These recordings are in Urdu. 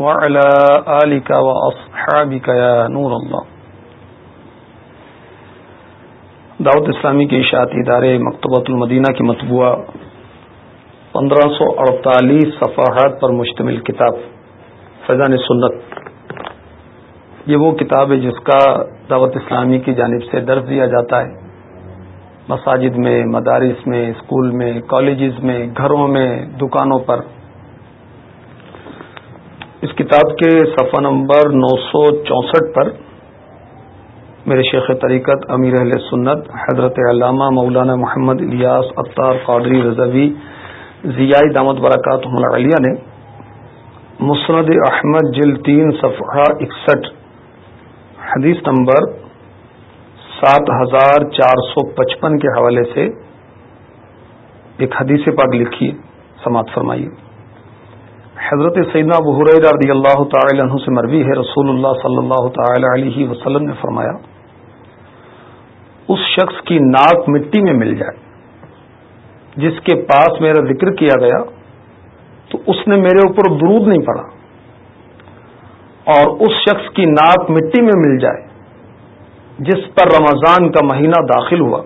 وعلى آلك وأصحابك يا نور الله. دعوت اسلامی کے اشاعتی ادارے مکتبۃ المدینہ کی مطبوعہ پندرہ سو اڑتالیس صفحات پر مشتمل کتاب فیضان سنت. یہ وہ کتاب ہے جس کا دعوت اسلامی کی جانب سے درج دیا جاتا ہے. مساجد میں، مدارس میں، اسکول میں، کالجز میں، گھروں میں، دکانوں پر اس کتاب کے صفحہ نمبر نو سو چونسٹھ پر میرے شیخ طریقت امیر اہل سنت حضرت علامہ مولانا محمد الیاس اختار قادری رضوی ضیائی دامت براکات علیہ نے مسند احمد جل تین صفحہ اکسٹھ، حدیث نمبر سات ہزار چار سو پچپن کے حوالے سے ایک حدیث پاک لکھی، سماعت فرمائیے۔ حضرت سیدنا بحر رضی اللہ تعالی عنہ سے مروی ہے، رسول اللہ صلی اللہ تعالی علیہ وسلم نے فرمایا، اس شخص کی ناک مٹی میں مل جائے، جس کے پاس میرا ذکر کیا گیا، تو اس نے میرے اوپر درود نہیں پڑا اور اس شخص کی ناک مٹی میں مل جائے، جس پر رمضان کا مہینہ داخل ہوا،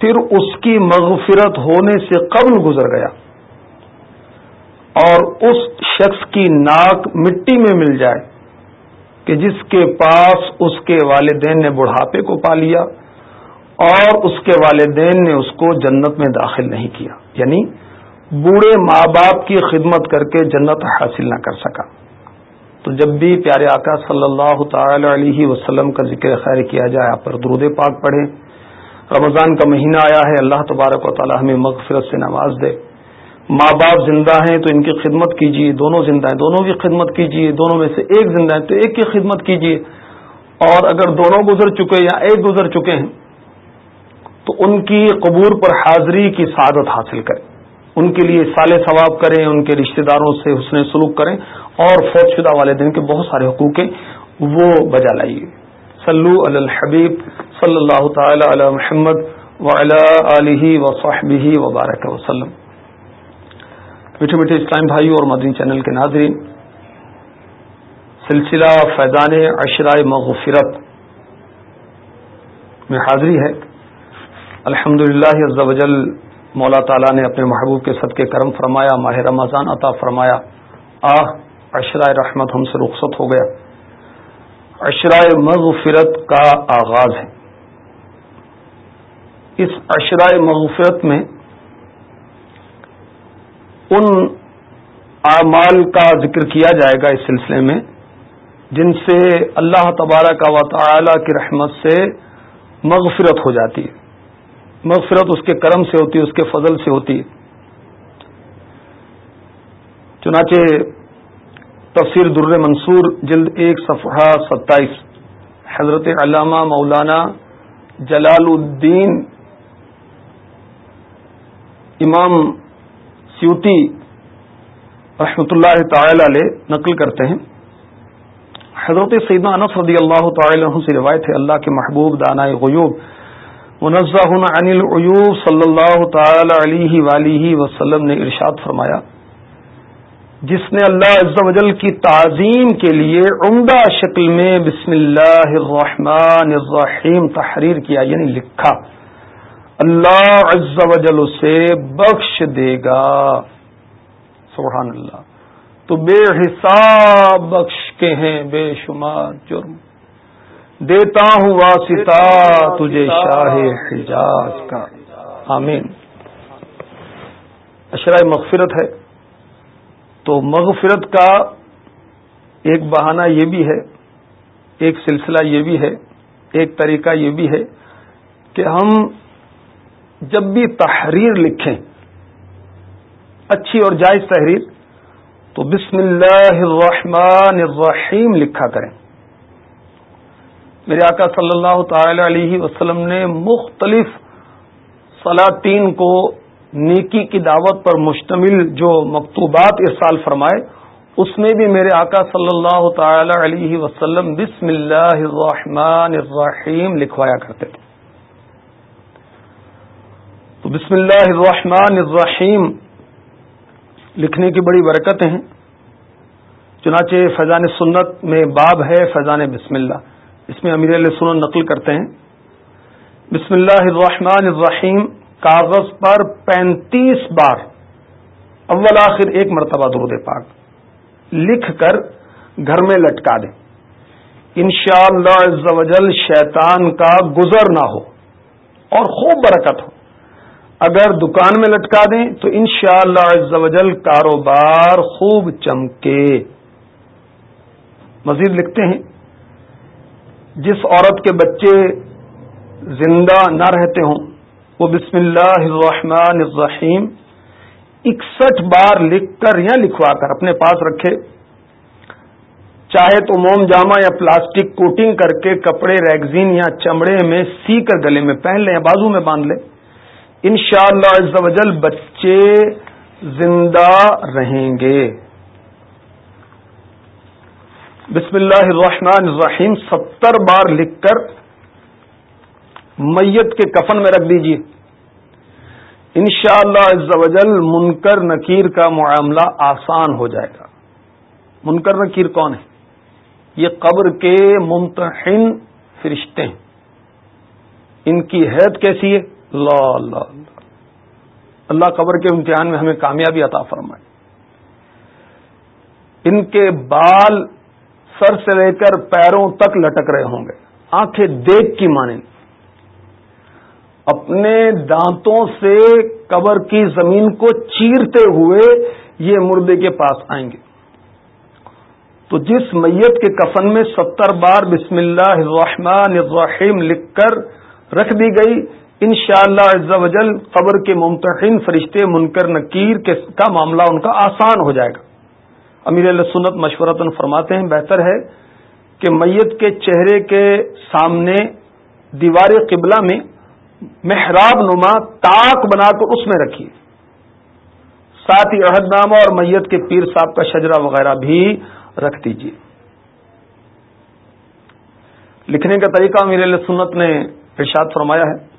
پھر اس کی مغفرت ہونے سے قبل گزر گیا۔ اور اس شخص کی ناک مٹی میں مل جائے کہ جس کے پاس اس کے والدین نے بڑھاپے کو پا لیا اور اس کے والدین نے اس کو جنت میں داخل نہیں کیا۔ یعنی بوڑھے ماں باپ کی خدمت کر کے جنت حاصل نہ کر سکا۔ تو جب بھی پیارے آقا صلی اللہ تعالی علیہ وسلم کا ذکر خیر کیا جائے، آپ پر درود پاک پڑھے رمضان کا مہینہ آیا ہے، اللہ تبارک و تعالی ہمیں مغفرت سے نواز دے۔ ماں باپ زندہ ہیں تو ان کی خدمت کیجیے دونوں زندہ ہیں، دونوں کی خدمت کیجیے دونوں میں سے ایک زندہ ہے تو ایک کی خدمت کیجیے اور اگر دونوں گزر چکے یا ایک گزر چکے ہیں، تو ان کی قبور پر حاضری کی سعادت حاصل کریں۔ ان کے لیے سال ثواب کریں، ان کے رشتہ داروں سے حسن سلوک کریں۔ اور فوج شدہ والدین کے بہت سارے حقوق ہیں، وہ بجا لائیے۔ صلو علی الحبیب صلی اللہ تعالی علی محمد علیہ و صحبی وبارک وسلم۔ میٹھے میٹھے اسلام بھائی اور مدنی چینل کے ناظرین، سلسلہ فیضان عشرائے مغفرت میں حاضری ہے۔ الحمد للہ وجل مولا تعالیٰ نے اپنے محبوب کے صدقے کرم فرمایا، ماہ رمضان عطا فرمایا۔ آہ اشرائے رحمت ہم سے رخصت ہو گیا۔ اشرائے مغفرت کا آغاز ہے۔ اس اشرائے مغفرت میں ان اعمال کا ذکر کیا جائے گا اس سلسلے میں، جن سے اللہ تبارہ کا و تعالی کی رحمت سے مغفرت ہو جاتی ہے۔ مغفرت اس کے کرم سے ہوتی ہے، اس کے فضل سے ہوتی ہے۔ چنانچہ تفسیر در منصور جلد ایک، صفحہ ستائیس۔ حضرت علامہ مولانا جلال الدین امام سیوتی رحمۃ اللہ تعالی علیہ نقل کرتے ہیں۔ حضرت سیدنا انس رضی اللہ تعالی عنہ سے روایت ہے، اللہ کے محبوب دانا غیوب منزہ عن العیوب صلی اللہ تعالی علیہ ولیہ وسلم نے ارشاد فرمایا، جس نے اللہ عز و جل کی تعظیم کے لیے عمدہ شکل میں بسم اللہ الرحمن الرحیم تحریر کیا یعنی لکھا۔ اللہ عز و جل اسے بخش دے گا۔ سبحان اللہ۔ تو بے حساب بخش کے ہیں بے شمار جرم۔ دیتا ہوں واسطہ تجھے شاہ حجاز کا۔ آمین۔ اشرائے مغفرت ہے۔ تو مغفرت کا ایک بہانہ یہ بھی ہے، ایک سلسلہ یہ بھی ہے، ایک طریقہ یہ بھی ہے کہ ہم جب بھی تحریر لکھیں، اچھی اور جائز تحریر، تو بسم اللہ الرحمن الرحیم لکھا کریں۔ میرے آقا صلی اللہ تعالی علیہ وسلم نے مختلف سلاطین کو نیکی کی دعوت پر مشتمل جو مکتوبات ارسال فرمائے، اس میں بھی میرے آقا صلی اللہ تعالی علیہ وسلم بسم اللہ الرحمن الرحیم لکھوایا کرتے تھے۔ بسم اللہ الرحمن الرحیم لکھنے کی بڑی برکتیں ہیں۔ چنانچہ فیضان سنت میں باب ہے فیضان بسم اللہ۔ اس میں امیر علیہ سنت نقل کرتے ہیں۔ بسم اللہ الرحمن الرحیم، کاغذ پر پینتیس بار اول آخر ایک مرتبہ درود پاک لکھ کر گھر میں لٹکا دیں۔ ان شاء اللہ شیطان کا گزر نہ ہو اور خوب برکت ہو۔ اگر دکان میں لٹکا دیں تو ان شاء اللہ کاروبار خوب چمکے۔ مزید لکھتے ہیں، جس عورت کے بچے زندہ نہ رہتے ہوں، وہ بسم اللہ الرحمن الرحیم، اکسٹھ بار لکھ کر یا لکھوا کر اپنے پاس رکھے۔ چاہے تو موم جامہ یا پلاسٹک کوٹنگ کر کے کپڑے، ریگزین یا چمڑے میں سی کر گلے میں پہن لیں یا بازو میں باندھ لیں۔ ان شاء اللہ بچے زندہ رہیں گے۔ بسم اللہ الرحمن الرحیم، ستر بار لکھ کر میت کے کفن میں رکھ دیجیے ان شاء اللہ منکر نکیر کا معاملہ آسان ہو جائے گا۔ منکر نکیر کون ہے؟ یہ قبر کے ممتحن فرشتے ہیں۔ ان کی حید کیسی ہے؟ اللہ اللہ اللہ۔ اللہ قبر کے امتحان میں ہمیں کامیابی عطا فرمائے۔ ان کے بال سر سے لے کر پیروں تک لٹک رہے ہوں گے۔ آنکھیں دیکھ کی مانیں۔ اپنے دانتوں سے قبر کی زمین کو چیرتے ہوئے یہ مردے کے پاس آئیں گے۔ تو جس میت کے کفن میں ستر بار بسم اللہ الرحمن الرحیم لکھ کر رکھ دی گئی ان شاء اللہ قبر کے ممتحن فرشتے منکر نکیر کا معاملہ ان کا آسان ہو جائے گا۔ امیر اللہ سنت مشورتن فرماتے ہیں، بہتر ہے کہ میت کے چہرے کے سامنے دیوار قبلہ میں محراب نما تاک بنا کر اس میں رکھیے۔ ساتھ ہی عہد نامہ اور میت کے پیر صاحب کا شجرا وغیرہ بھی رکھ دیجیے۔ لکھنے کا طریقہ میرے سنت نے ارشاد فرمایا ہے۔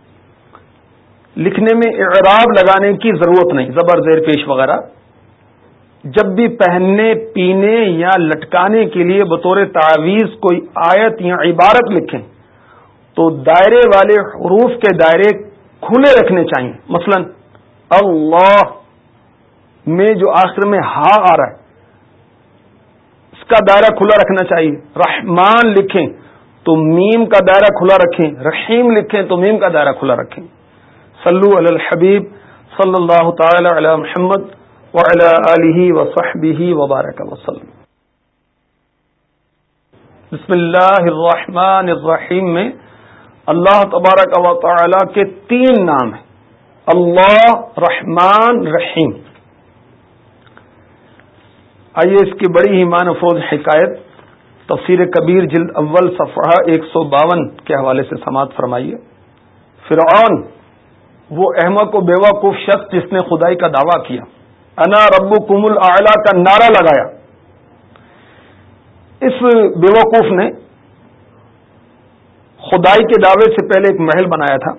لکھنے میں اعراب لگانے کی ضرورت نہیں، زبر، زیر، پیش وغیرہ۔ جب بھی پہننے، پینے یا لٹکانے کے لیے بطور تعویذ کوئی آیت یا عبارت لکھیں، تو دائرے والے حروف کے دائرے کھلے رکھنے چاہیے۔ مثلا، اللہ میں جو آخر میں ہا آ رہا ہے، اس کا دائرہ کھلا رکھنا چاہیے۔ رحمان لکھیں تو میم کا دائرہ کھلا رکھیں، رحیم لکھیں تو میم کا دائرہ کھلا رکھیں۔ صلو علی الحبیب صلی اللہ تعالی علی محمد وعلی آلہ وصحبہ وبارک وسلم بسم اللہ الرحمن الرحیم میں اللہ تبارک و تعالی کے تین نام ہیں۔ اللہ رحمان رحیم۔ آئیے اس کی بڑی ہی مان حکایت۔ تفسیر کبیر جلد اول صفحہ ایک سو باون کے حوالے سے سماعت فرمائیے۔ فرعون وہ احمد و بیوقوف شخص جس نے خدائی کا دعویٰ کیا۔ انا ربو کم العلا کا نعرہ لگایا۔ اس بیوقوف نے خدائی کے دعوے سے پہلے ایک محل بنایا تھا۔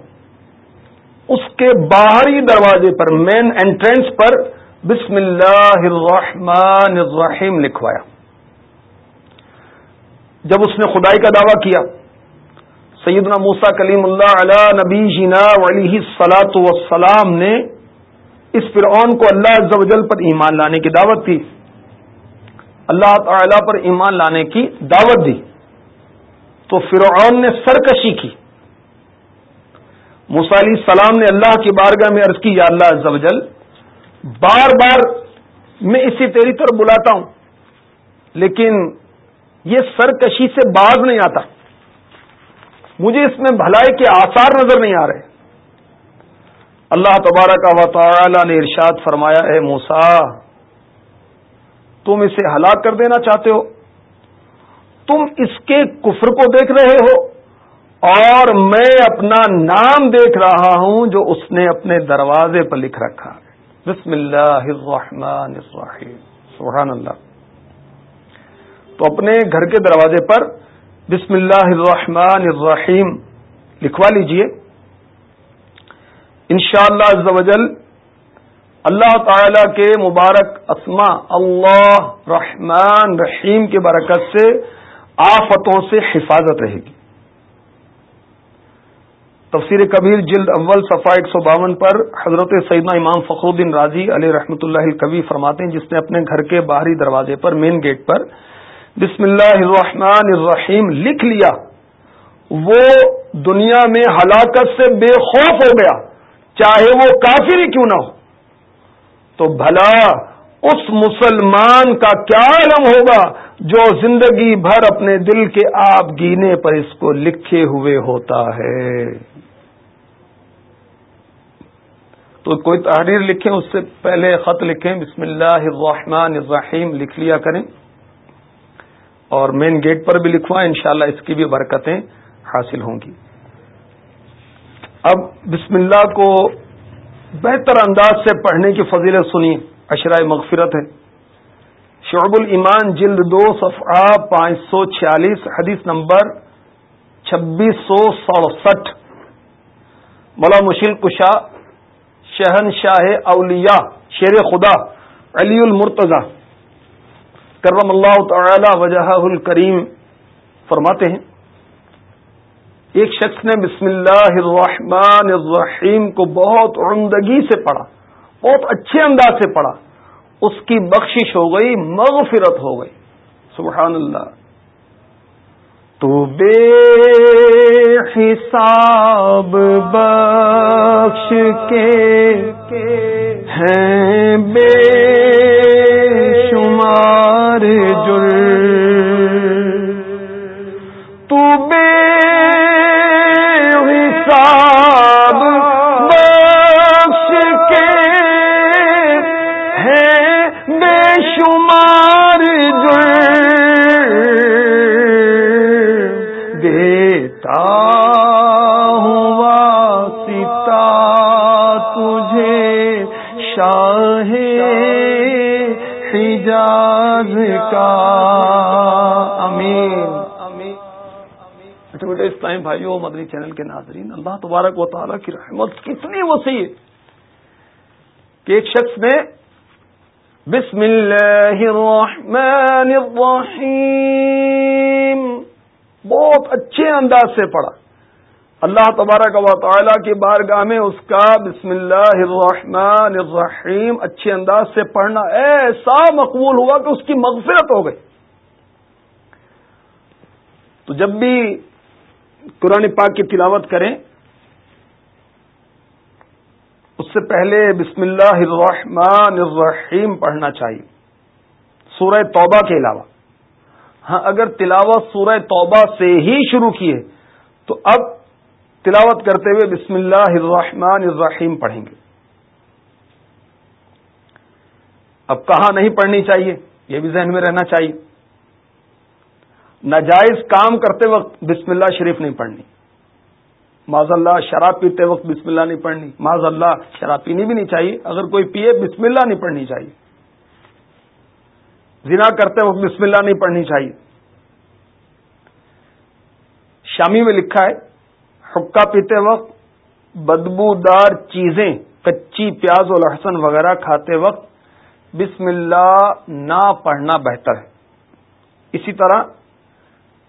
اس کے باہری دروازے پر، مین انٹرنس پر بسم اللہ الرحمن الرحیم لکھوایا۔ جب اس نے خدائی کا دعویٰ کیا سیدنا موسا کلیم اللہ علیہ نبی جینا علیہ سلاۃ وسلام نے اس فرعون کو اللہ عز پر ایمان لانے کی دعوت دی۔ اللہ تعالی پر ایمان لانے کی دعوت دی۔ تو فرعون نے سرکشی کی۔ علیہ السلام نے اللہ کی بارگاہ میں عرض کی، یا اللہ عز بار بار میں اسی تیری طرف بلاتا ہوں، لیکن یہ سرکشی سے باز نہیں آتا۔ مجھے اس میں بھلائی کے آثار نظر نہیں آ رہے۔ اللہ تبارک و تعالی نے ارشاد فرمایا ہے موسا تم اسے ہلاک کر دینا چاہتے ہو۔ تم اس کے کفر کو دیکھ رہے ہو۔ اور میں اپنا نام دیکھ رہا ہوں جو اس نے اپنے دروازے پر لکھ رکھا۔ ہے بسم اللہ الرحمن الرحیم۔ سبحان اللہ۔ تو اپنے گھر کے دروازے پر بسم اللہ الرحمن الرحیم لکھوا لیجیے۔ انشاءاللہ شاء اللہ اللہ تعالی کے مبارک اسما اللہ رحمان رحیم کی برکت سے آفتوں سے حفاظت رہے گی۔ تفسیر کبیر جلد اول صفحہ ایک سو باون پر حضرت سیدنا امام فخر الدین راضی علیہ رحمۃ اللہ الکبی فرماتے ہیں، جس نے اپنے گھر کے باہری دروازے پر مین گیٹ پر بسم اللہ الرحمن الرحیم لکھ لیا۔ وہ دنیا میں ہلاکت سے بے خوف ہو گیا۔ چاہے وہ کافر ہی کیوں نہ ہو۔ تو بھلا اس مسلمان کا کیا علم ہوگا جو زندگی بھر اپنے دل کے آپ گینے پر اس کو لکھے ہوئے ہوتا ہے؟ تو کوئی تحریر لکھیں، اس سے پہلے خط لکھیں۔ بسم اللہ الرحمن الرحیم لکھ لیا کریں۔ اور مین گیٹ پر بھی لکھوائیں انشاءاللہ اس کی بھی برکتیں حاصل ہوں گی۔ اب بسم اللہ کو بہتر انداز سے پڑھنے کی فضیلت سنی اشرائے مغفرت ہے۔ شعب الایمان، جلد دو، صفحہ پانچ سو چھیالیس، حدیث نمبر چھبیس سو سڑسٹھ۔ مولا مشیل کشا شہن شاہ اولیا شیر خدا، علی المرتضی۔ کرم اللہ تعالی وجہ الکریم فرماتے ہیں۔ ایک شخص نے بسم اللہ الرحمن الرحیم کو بہت عمدگی سے پڑھا، بہت اچھے انداز سے پڑھا۔ اس کی بخشش ہو گئی، مغفرت ہو گئی۔ سبحان اللہ۔ تو بے حساب بخش کے ہیں، بے مدنی چینل کے ناظرین، اللہ تبارک و تعالیٰ کی رحمت کتنی وسیع ہے کہ ایک شخص نے بسم اللہ الرحمن الرحیم بہت اچھے انداز سے پڑھا۔ اللہ تبارک و تعالیٰ کی بارگاہ میں اس کا بسم اللہ الرحمن الرحیم اچھے انداز سے پڑھنا ایسا مقبول ہوا کہ اس کی مغفرت ہو گئی۔ تو جب بھی قرآن پاک کی تلاوت کریں۔ اس سے پہلے بسم اللہ الرحمن الرحیم پڑھنا چاہیے۔ سورہ توبہ کے علاوہ۔ ہاں اگر تلاوت سورہ توبہ سے ہی شروع کی ہے، تو اب تلاوت کرتے ہوئے بسم اللہ الرحمن الرحیم پڑھیں گے۔ اب کہاں نہیں پڑھنی چاہیے، یہ بھی ذہن میں رہنا چاہیے۔ ناجائز کام کرتے وقت بسم اللہ شریف نہیں پڑھنی۔ معذ اللہ شراب پیتے وقت بسم اللہ نہیں پڑھنی۔ معذ اللہ شراب پینی بھی نہیں چاہیے۔ اگر کوئی پیے بسم اللہ نہیں پڑھنی چاہیے۔ زنا کرتے وقت بسم اللہ نہیں پڑھنی چاہیے۔ شامی میں لکھا ہے، حکا پیتے وقت بدبو دار چیزیں، کچی پیاز اور لہسن وغیرہ کھاتے وقت بسم اللہ نہ پڑھنا بہتر ہے۔ اسی طرح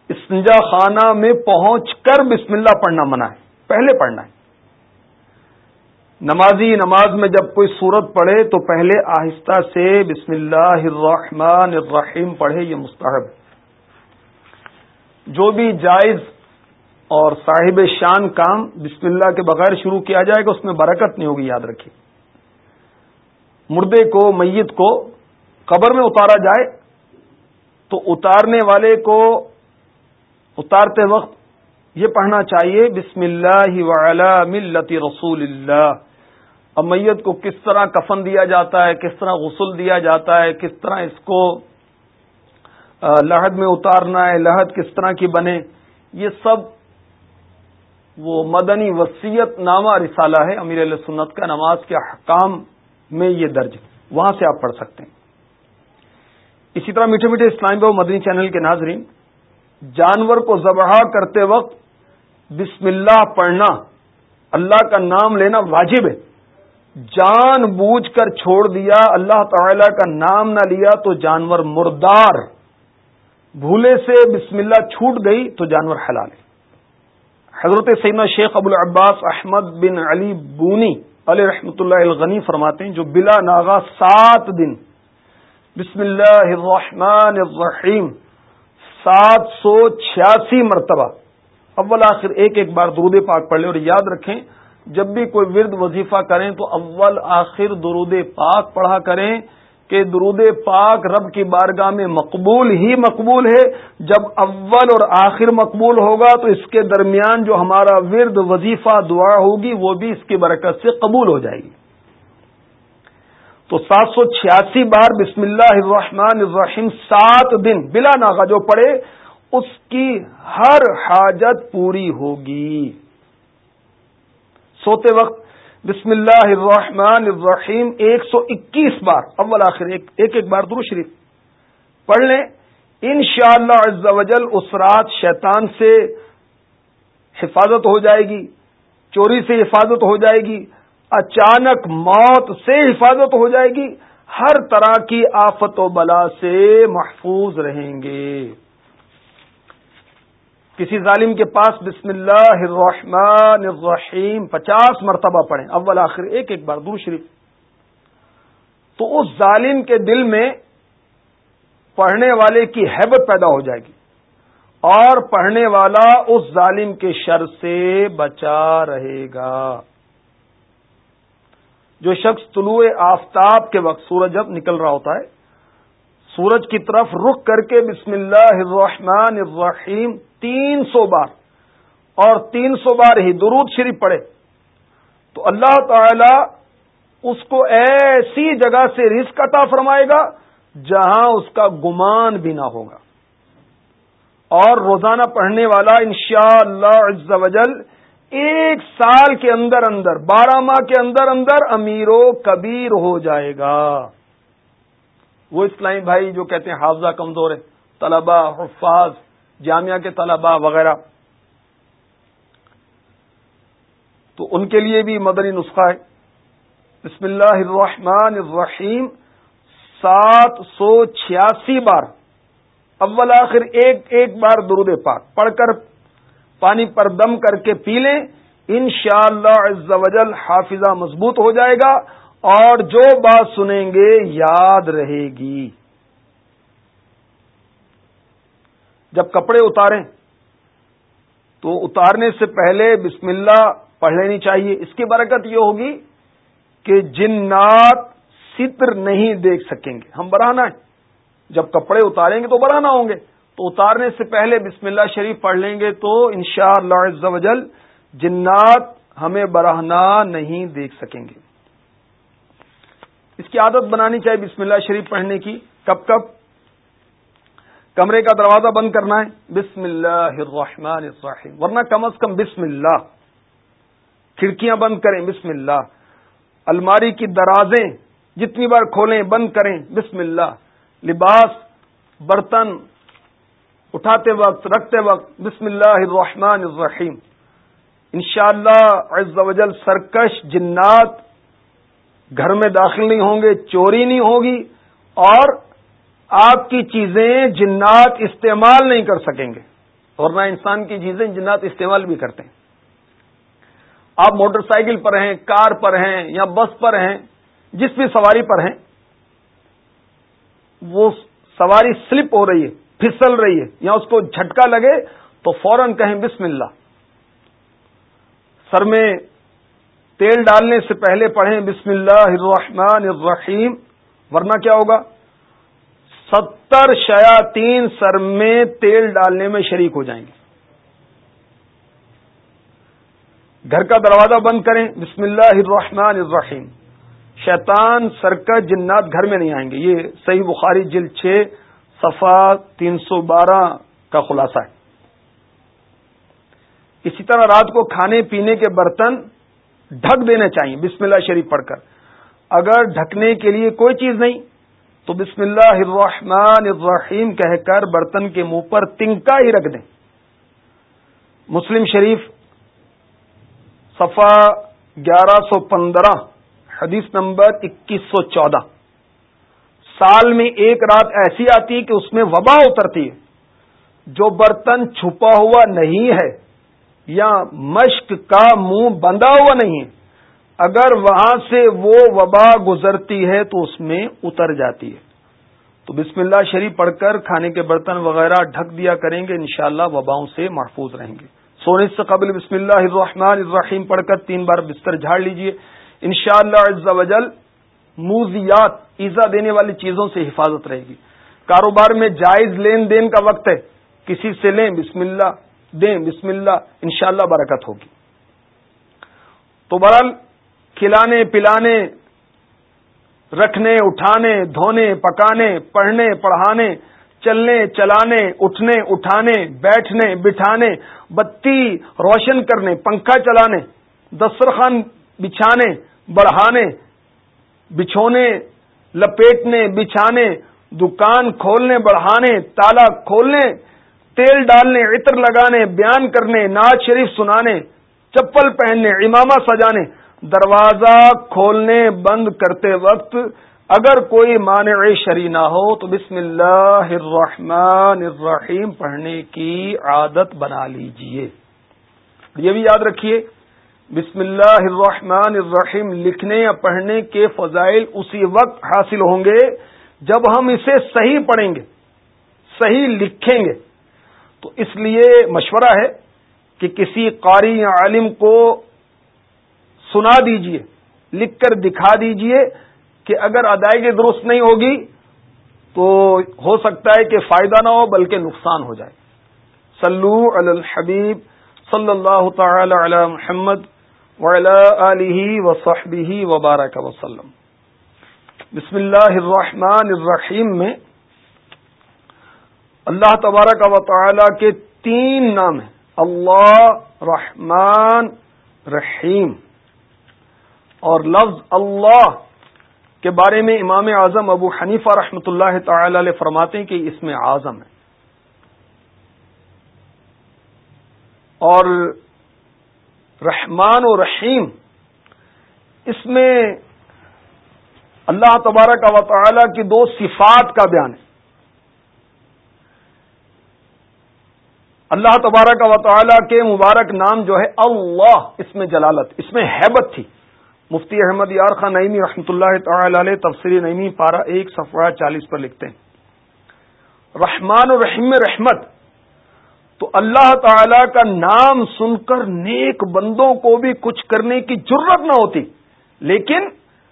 استنجا خانہ میں پہنچ کر بسم اللہ پڑھنا منع ہے۔ پہلے پڑھنا ہے۔ نمازی نماز میں جب کوئی صورت پڑھے تو پہلے آہستہ سے بسم اللہ الرحمن الرحیم پڑھے، یہ مستحب جو بھی جائز اور صاحب شان کام بسم اللہ کے بغیر شروع کیا جائے گا، اس میں برکت نہیں ہوگی، یاد رکھیے۔ مردے کو، میت کو قبر میں اتارا جائے تو اتارنے والے کو اتارتے وقت یہ پڑھنا چاہیے، بسم اللہ وعلا ملت رسول اللہ۔ اب میت کو کس طرح کفن دیا جاتا ہے، کس طرح غسل دیا جاتا ہے، کس طرح اس کو لہد میں اتارنا ہے، لہد کس طرح کی بنے، یہ سب وہ مدنی وسیعت نامہ رسالہ ہے، امیر علیہ سنت کا نماز کے حکام میں یہ درج وہاں سے آپ پڑھ سکتے ہیں۔ اسی طرح میٹھے میٹھے اسلام بابو مدنی چینل کے ناظرین جانور کو ذبح کرتے وقت بسم اللہ پڑھنا، اللہ کا نام لینا واجب ہے۔ جان بوجھ کر چھوڑ دیا، اللہ تعالی کا نام نہ لیا تو جانور مردار۔ بھولے سے بسم اللہ چھوٹ گئی تو جانور حلال ہے۔ حضرت سیدنا شیخ ابو العباس احمد بن علی بونی علیہ رحمۃ اللہ الغنی فرماتے ہیں، جو بلا ناغا سات دن، بسم اللہ الرحمن الرحیم سات سو چھیاسی مرتبہ۔ اول آخر، ایک ایک بار درود پاک پڑھ لیں اور یاد رکھیں، جب بھی کوئی ورد وظیفہ کریں تو اول آخر درود پاک پڑھا کریں کہ درود پاک رب کی بارگاہ میں مقبول ہی مقبول ہے۔ جب اول اور آخر مقبول ہوگا تو اس کے درمیان جو ہمارا ورد وظیفہ دعا ہوگی، وہ بھی اس کی برکت سے قبول ہو جائے گی۔ تو سات سو چھیاسی بار بسم اللہ الرحمن الرحیم سات دن بلا ناغا جو پڑے اس کی ہر حاجت پوری ہوگی۔ سوتے وقت بسم اللہ الرحمن الرحیم ایک سو اکیس بار اول آخر ایک ایک, ایک بار درو شریف پڑھ لیں۔ ان شاء اللہ اس رات شیطان سے حفاظت ہو جائے گی چوری سے حفاظت ہو جائے گی۔ اچانک موت سے حفاظت ہو جائے گی۔ ہر طرح کی آفت و بلا سے محفوظ رہیں گے۔ کسی ظالم کے پاس بسم اللہ الرحمن الرحیم پچاس مرتبہ پڑھیں، اول آخر، ایک ایک بار دور شریف۔ تو اس ظالم کے دل میں پڑھنے والے کی حیبت پیدا ہو جائے گی۔ اور پڑھنے والا اس ظالم کے شر سے بچا رہے گا۔ جو شخص طلوع آفتاب کے وقت سورج اب نکل رہا ہوتا ہے، سورج کی طرف رخ کر کے بسم اللہ الرحمن الرحیم تین سو بار، اور تین سو بار ہی درود شریف پڑے تو اللہ تعالی اس کو ایسی جگہ سے رزق عطا فرمائے گا جہاں اس کا گمان بھی نہ ہوگا۔ اور روزانہ پڑھنے والا انشاءاللہ شاء اللہ ایک سال کے اندر اندر، بارہ ماہ کے اندر اندر امیر و کبیر ہو جائے گا۔ وہ اسلامی بھائی جو کہتے ہیں حافظہ کمزور ہے طلبہ، حفاظ، جامعہ کے طلباء وغیرہ۔ تو ان کے لیے بھی مدنی نسخہ ہے۔ بسم اللہ الرحمن الرحیم، سات سو چھیاسی بار۔ اول آخر ایک ایک بار درود پاک۔ پڑھ کر پانی پر دم کر کے پی لیں ان شاء اللہ حافظہ مضبوط ہو جائے گا اور جو بات سنیں گے یاد رہے گی۔ جب کپڑے اتاریں، تو اتارنے سے پہلے بسم اللہ پڑھ لینی چاہیے۔ اس کی برکت یہ ہوگی کہ جنات ستر نہیں دیکھ سکیں گے۔ ہم برانا ہے جب کپڑے اتاریں گے تو برانا ہوں گے۔ تو اتارنے سے پہلے بسم اللہ شریف پڑھ لیں گے تو ان شاء اللہ جنات ہمیں براہنا نہیں دیکھ سکیں گے۔ اس کی عادت بنانی چاہیے بسم اللہ شریف پڑھنے کی۔ کب کب؟ کمرے کا دروازہ بند کرنا ہے۔ بسم اللہ الرحمن الرحیم۔ ورنہ کم از کم بسم اللہ۔ کھڑکیاں بند کریں۔ بسم اللہ۔ الماری کی درازیں جتنی بار کھولیں بند کریں۔ بسم اللہ۔ لباس، برتن اٹھاتے وقت، رکھتے وقت، بسم اللہ الرحمن الرحیم۔ انشاءاللہ شاء اللہ سرکش جنات گھر میں داخل نہیں ہوں گے، چوری نہیں ہوگی، اور آپ کی چیزیں جنات استعمال نہیں کر سکیں گے۔ اور نہ انسان کی چیزیں جنات استعمال بھی کرتے ہیں۔ آپ موٹر سائیکل پر ہیں، کار پر ہیں، یا بس پر ہیں، جس بھی سواری پر ہیں، وہ سواری سلپ ہو رہی ہے۔ پھسل رہی ہے یا اس کو جھٹکا لگے تو فوراً کہیں بسم اللہ۔ سر میں تیل ڈالنے سے پہلے پڑھیں بسم اللہ الرحمن الرحیم، ورنہ کیا ہوگا؟ ستر شیاتین سر میں تیل ڈالنے میں شریک ہو جائیں گے۔ گھر کا دروازہ بند کریں، بسم اللہ الرحمن الرحیم۔ شیطان سرکت جنات گھر میں نہیں آئیں گے۔ یہ صحیح بخاری جل چھ صفا تین سو بارہ کا خلاصہ ہے۔ اسی طرح رات کو کھانے پینے کے برتن ڈھک دینے چاہیے، بسم اللہ شریف پڑھ کر۔ اگر ڈھکنے کے لیے کوئی چیز نہیں، تو بسم اللہ الرحمن الرحیم کہہ کر برتن کے منہ پر تنکا ہی رکھ دیں۔ مسلم شریف صفا گیارہ سو پندرہ، حدیث نمبر اکیس سو چودہ۔ سال میں ایک رات ایسی آتی ہے کہ اس میں وبا اترتی ہے۔ جو برتن چھپا ہوا نہیں ہے یا مشق کا منہ بندھا ہوا نہیں ہے، اگر وہاں سے وہ وبا گزرتی ہے تو اس میں اتر جاتی ہے۔ تو بسم اللہ شریف پڑھ کر کھانے کے برتن وغیرہ ڈھک دیا کریں گے، انشاءاللہ وباؤں سے محفوظ رہیں گے۔ سونے سے قبل بسم اللہ الرحمن الرحیم پڑھ کر تین بار بستر جھاڑ لیجیے۔ انشاءاللہ شاء اللہ موزیات، ایزا دینے والی چیزوں سے حفاظت رہے گی۔ کاروبار میں جائز لین دین کا وقت ہے۔ کسی سے لیں، بسم اللہ، دیں، بسم اللہ، انشاءاللہ برکت ہوگی۔ تو برال کھلانے، پلانے، رکھنے، اٹھانے، دھونے، پکانے، پڑھنے، پڑھانے، چلنے، چلانے، اٹھنے، اٹھانے، بیٹھنے، بٹھانے، بتی، روشن کرنے، پنکھا چلانے، دسترخوان بچھانے، بڑھانے بچھونے، لپیٹنے، بچھانے، دکان کھولنے، بڑھانے، تالا کھولنے، تیل ڈالنے، عطر لگانے، بیان کرنے، ناز شریف سنانے، چپل پہننے، امامہ سجانے، دروازہ کھولنے بند کرتے وقت اگر کوئی مانع شری نہ ہو تو بسم اللہ الرحمن الرحیم پڑھنے کی عادت بنا لیجیے۔ یہ بھی یاد رکھیے بسم اللہ الرحمن الرحیم لکھنے یا پڑھنے کے فضائل اسی وقت حاصل ہوں گے جب ہم اسے صحیح پڑھیں گے، صحیح لکھیں گے۔ تو اس لیے مشورہ ہے کہ کسی قاری یا عالم کو سنا دیجیے، لکھ کر دکھا دیجیے کہ اگر ادائیگی درست نہیں ہوگی تو ہو سکتا ہے کہ فائدہ نہ ہو بلکہ نقصان ہو جائے۔ سلو الحبیب صلی اللہ تعالی علی محمد۔ وصحبہ وبارک وسلم۔ بسم اللہ الرحمن الرحیم میں اللہ تبارک و تعالی کے تین نام ہیں۔ اللہ، رحمان، رحیم۔ اور لفظ اللہ کے بارے میں امام اعظم ابو حنیفہ رحمۃ اللہ تعالی علیہ فرماتے ہیں کہ اس میں اعظم ہے۔ اور رحمان و رحیم۔ اس میں اللہ تبارک و تعالی کی دو صفات کا بیان ہے۔ اللہ تبارک و تعالی کے مبارک نام جو ہے اللہ، اس میں جلالت، اس میں حیبت تھی۔ مفتی احمد یار خان نعیمی رحمۃ اللہ تعالی علیہ تفسیر نعیمی پارا ایک صفحہ چالیس پر لکھتے ہیں۔ رحمان و رحیم رحمت تو اللہ تعالی کا نام سن کر نیک بندوں کو بھی کچھ کرنے کی ضرورت نہ ہوتی۔ لیکن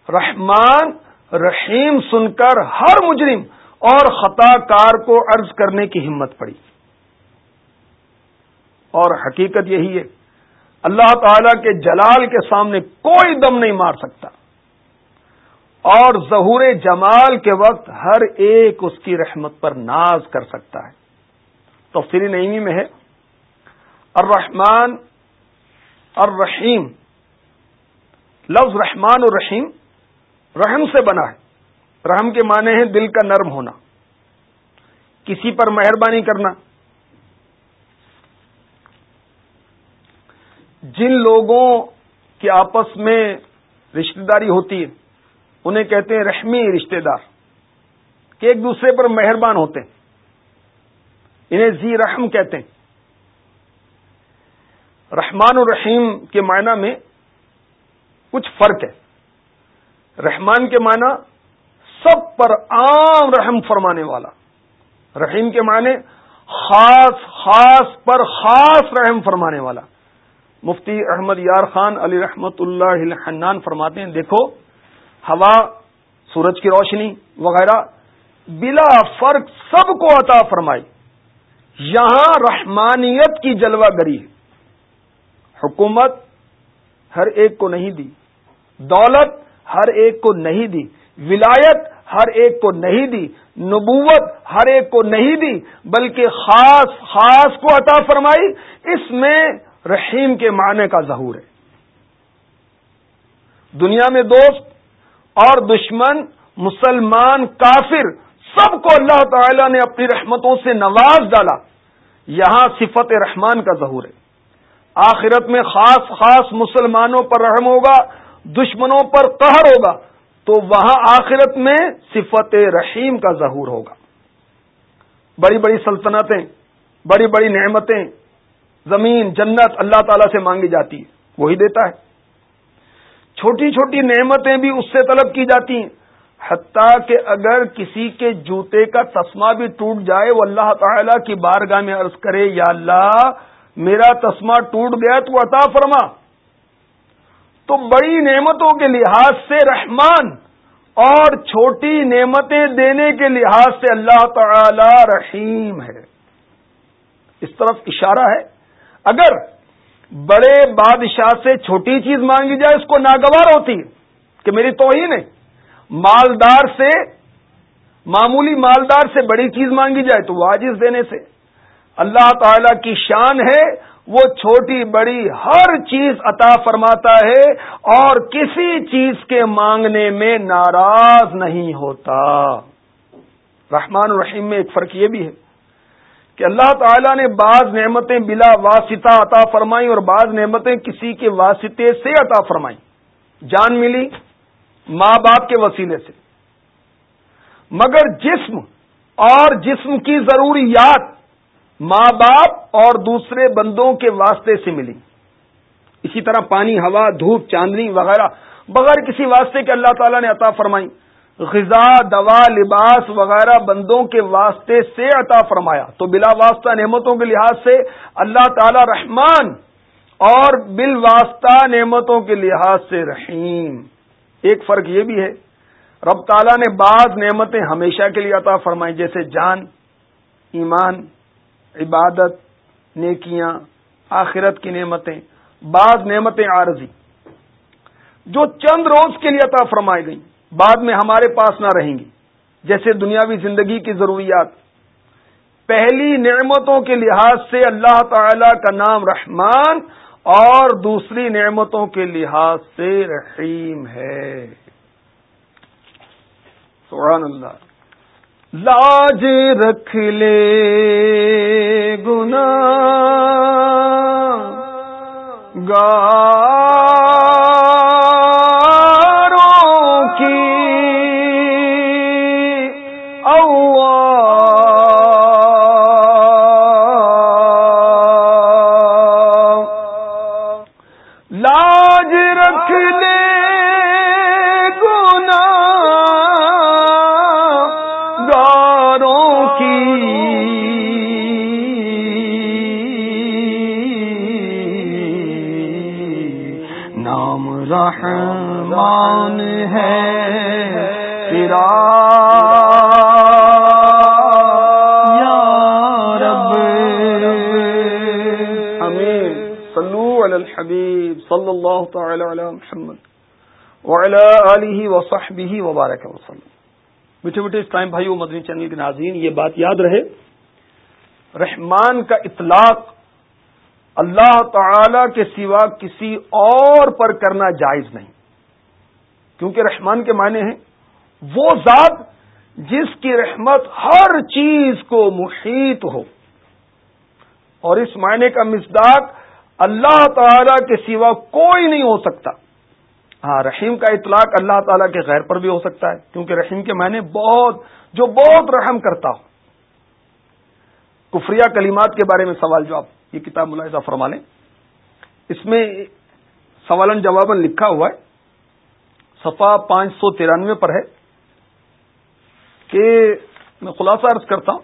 رحمان، رحیم سن کر ہر مجرم اور خطا کار کو عرض کرنے کی ہمت پڑی۔ اور حقیقت یہی ہے، اللہ تعالی کے جلال کے سامنے کوئی دم نہیں مار سکتا۔ اور ظہور جمال کے وقت ہر ایک اس کی رحمت پر ناز کر سکتا ہے۔ تفصیلی نعیمی میں ہے۔ الرحمن، الرحیم۔ لفظ رحمان اور رحیم رحم سے بنا ہے۔ رحم کے معنی ہیں دل کا نرم ہونا۔ کسی پر مہربانی کرنا۔ جن لوگوں کی آپس میں رشتہ داری ہوتی ہے، انہیں کہتے ہیں رحمی رشتہ دار، کہ ایک دوسرے پر مہربان ہوتے ہیں۔ انہیں زی رحم کہتے ہیں۔ رحمان الرحیم کے معنی میں کچھ فرق ہے۔ رحمان کے معنی سب پر عام رحم فرمانے والا۔ رحیم کے معنی خاص خاص پر خاص رحم فرمانے والا۔ مفتی احمد یار خان علی رحمت اللہ الحنان فرماتے ہیں، دیکھو، ہوا، سورج کی روشنی وغیرہ بلا فرق سب کو عطا فرمائی۔ یہاں رحمانیت کی جلوہ گری ہے۔ حکومت ہر ایک کو نہیں دی۔ دولت ہر ایک کو نہیں دی۔ ولایت ہر ایک کو نہیں دی۔ نبوت ہر ایک کو نہیں دی۔ بلکہ خاص خاص کو عطا فرمائی۔ اس میں رحیم کے معنی کا ظہور ہے۔ دنیا میں دوست اور دشمن، مسلمان، کافر سب کو اللہ تعالی نے اپنی رحمتوں سے نواز ڈالا۔ یہاں صفت رحمان کا ظہور ہے۔ آخرت میں خاص خاص مسلمانوں پر رحم ہوگا، دشمنوں پر قہر ہوگا، تو وہاں آخرت میں صفت رحیم کا ظہور ہوگا۔ بڑی بڑی سلطنتیں، بڑی بڑی نعمتیں، زمین، جنت اللہ تعالی سے مانگی جاتی ہے وہی دیتا ہے۔ چھوٹی چھوٹی نعمتیں بھی اس سے طلب کی جاتی ہیں۔ حتیٰ کہ اگر کسی کے جوتے کا تسمہ بھی ٹوٹ جائے، وہ اللہ تعالی کی بارگاہ میں عرض کرے، یا اللہ، میرا تسمہ ٹوٹ گیا تو عطا فرما۔ تو بڑی نعمتوں کے لحاظ سے رحمان اور چھوٹی نعمتیں دینے کے لحاظ سے اللہ تعالی رحیم ہے۔ اس طرف اشارہ ہے۔ اگر بڑے بادشاہ سے چھوٹی چیز مانگی جائے، اس کو ناگوار ہوتی ہے کہ میری توہین ہے۔ مالدار سے معمولی مالدار سے بڑی چیز مانگی جائے تو واجز دینے سے۔ اللہ تعالی کی شان ہے، وہ چھوٹی بڑی ہر چیز عطا فرماتا ہے اور کسی چیز کے مانگنے میں ناراض نہیں ہوتا۔ رحمان الرحیم میں ایک فرق یہ بھی ہے کہ اللہ تعالیٰ نے بعض نعمتیں بلا واسطہ عطا فرمائی اور بعض نعمتیں کسی کے واسطے سے عطا فرمائی جان ملی ماں باپ کے وسیلے سے۔ مگر جسم اور جسم کی ضروریات ماں باپ اور دوسرے بندوں کے واسطے سے ملی۔ اسی طرح پانی، ہوا، دھوپ، چاندنی وغیرہ۔ بغیر کسی واسطے کے اللہ تعالیٰ نے عطا فرمائی۔ غذا، دوا، لباس وغیرہ بندوں کے واسطے سے عطا فرمایا۔ تو بلا واسطہ نعمتوں کے لحاظ سے اللہ تعالی رحمان اور بال واسطہ نعمتوں کے لحاظ سے رحیم۔ ایک فرق یہ بھی ہے، رب تعالیٰ نے بعض نعمتیں ہمیشہ کے لیے عطا فرمائی، جیسے جان، ایمان، عبادت، نیکیاں، آخرت کی نعمتیں، بعض نعمتیں عارضی، جو چند روز کے لیے عطا فرمائی گئیں، بعد میں ہمارے پاس نہ رہیں گی۔ جیسے دنیاوی زندگی کی ضروریات۔ پہلی نعمتوں کے لحاظ سے اللہ تعالی کا نام رحمان اور دوسری نعمتوں کے لحاظ سے رحیم ہے۔ سبحان اللہ۔ لاج رکھ لے گنا گا صلی اللہ تعالی علی محمد وعلی آلہ وصحبہ وبارک وسلم میٹھے میٹھے اسلام بھائی و مدنی چینل کے ناظرین، یہ بات یاد رہے، رحمان کا اطلاق اللہ تعالی کے سوا کسی اور پر کرنا جائز نہیں، کیونکہ رحمان کے معنی ہیں وہ ذات جس کی رحمت ہر چیز کو محیط ہو۔ اور اس معنی کا مزداق اللہ تعالی کے سوا کوئی نہیں ہو سکتا۔ ہاں رحیم کا اطلاق اللہ تعالیٰ کے غیر پر بھی ہو سکتا ہے، کیونکہ رحیم کے معنی بہت، جو بہت رحم کرتا ہو۔ کفریہ کلمات کے بارے میں سوال جواب، یہ کتاب ملاحظہ فرما لیں۔ اس میں سوالن جواباً لکھا ہوا ہے صفا پانچ سو ترانوے پر ہے۔ کہ میں خلاصہ عرض کرتا ہوں،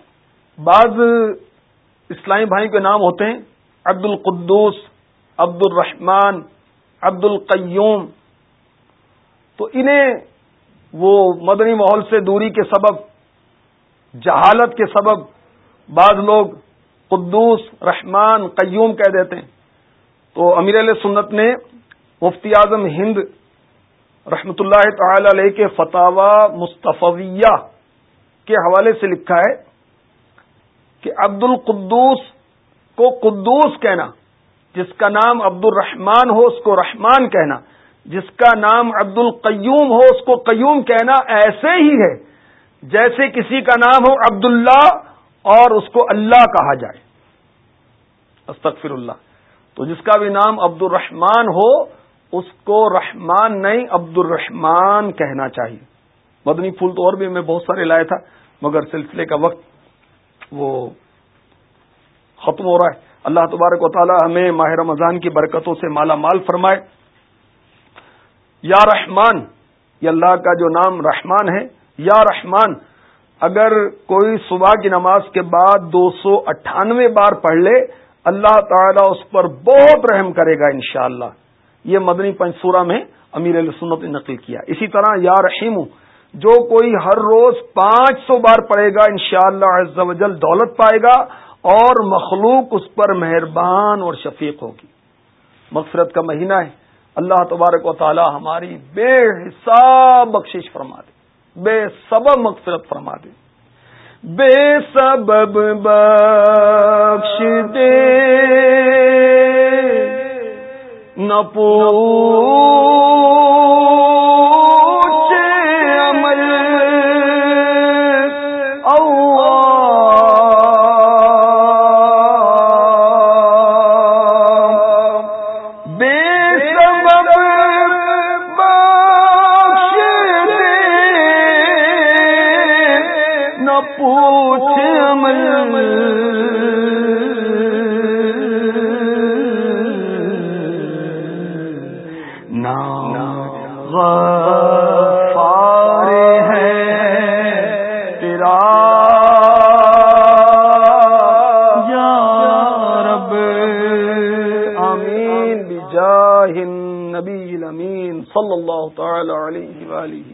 بعض اسلامی بھائی کے نام ہوتے ہیں عبد القدوس عبد الرحمان عبد القیوم تو انہیں وہ مدنی ماحول سے دوری کے سبب، جہالت کے سبب بعض لوگ قدوس، رحمان، قیوم کہہ دیتے ہیں۔ تو امیر علیہ سنت نے مفتی اعظم ہند رحمت اللہ تعالی علیہ کے فتح مصطفیہ کے حوالے سے لکھا ہے کہ عبد القدوس کو قدوس کہنا، جس کا نام عبد الرحمان ہو، اس کو رحمان کہنا، جس کا نام عبد القیوم ہو، اس کو قیوم کہنا ایسے ہی ہے جیسے کسی کا نام ہو عبد اللہ اور اس کو اللہ کہا جائے۔ استغفر اللہ تو جس کا بھی نام عبد الرحمان ہو، اس کو رحمان نہیں عبد الرحمان کہنا چاہیے۔ مدنی پھول تو اور بھی میں بہت سارے لائے تھا۔ مگر سلسلے کا وقت وہ ختم ہو رہا ہے۔ اللہ تبارک و تعالی ہمیں ماہ رمضان کی برکتوں سے مالا مال فرمائے۔ یا رحمان، یہ اللہ کا جو نام رحمان ہے، یا رحمان، اگر کوئی صبح کی نماز کے بعد دو سو اٹھانوے بار پڑھ لے، اللہ تعالیٰ اس پر بہت رحم کرے گا انشاءاللہ۔ یہ مدنی پنسورہ میں امیر علیہ سنت نے نقل کیا۔ اسی طرح یا رحیم جو کوئی ہر روز پانچ سو بار پڑے گا، انشاءاللہ شاء اللہ دولت پائے گا اور مخلوق اس پر مہربان اور شفیق ہوگی۔ مغفرت کا مہینہ ہے۔ اللہ تبارک و تعالی ہماری بے حساب بخشش فرما دے۔ بے سبب مغفرت فرما دے۔ بے سبب بخش دے۔ نہ صلی اللہ تعالی علیہ وآلہ